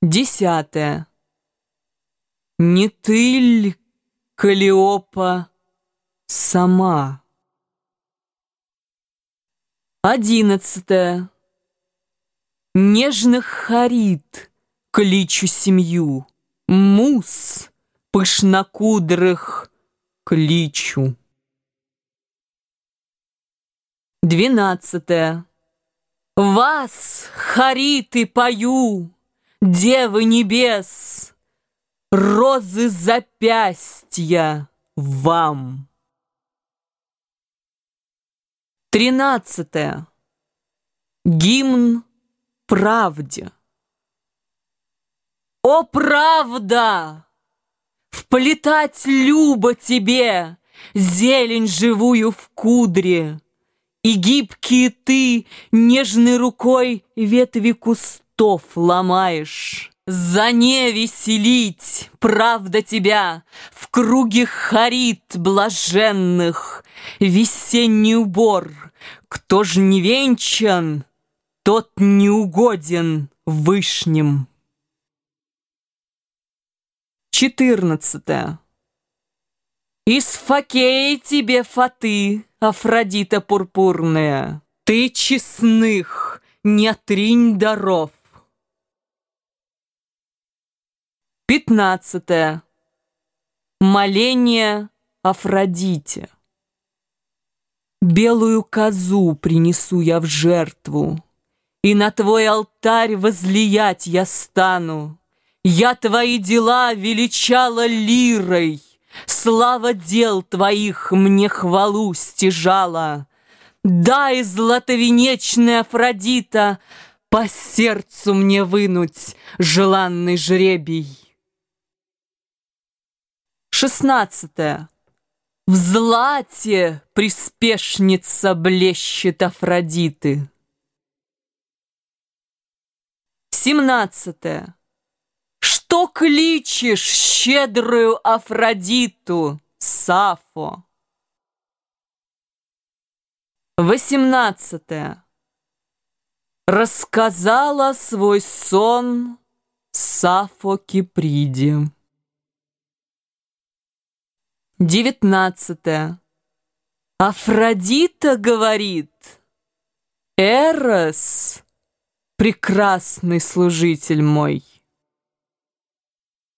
Десятое. Не ты ли, Калиопа, сама? Одиннадцатое. Нежных харит кличу семью, Мус пышнокудрых кличу. Двенадцатое. Вас, хариты, пою, Девы небес, Розы запястья вам. Тринадцатое. Гимн правде. О, правда! Вплетать любо тебе Зелень живую в кудре, И гибкие ты нежной рукой Ветви кустов ломаешь. За не веселить, правда тебя, В круге харит блаженных, Весенний убор, кто ж не венчан, Тот не угоден вышним. Четырнадцатое. Из факеи тебе фаты, Афродита пурпурная, Ты честных не отринь даров. Пятнадцатое. Моление Афродите. Белую козу принесу я в жертву, И на твой алтарь возлиять я стану. Я твои дела величала лирой, Слава дел твоих мне хвалу стяжала. Дай, златовенечная Афродита, По сердцу мне вынуть желанный жребий. Шестнадцатое. В злате приспешница блещет Афродиты. Семнадцатое. Что кличешь щедрую Афродиту, Сафо? Восемнадцатое. Рассказала свой сон Сафо Киприде. Девятнадцатое. Афродита говорит, Эрос, прекрасный служитель мой,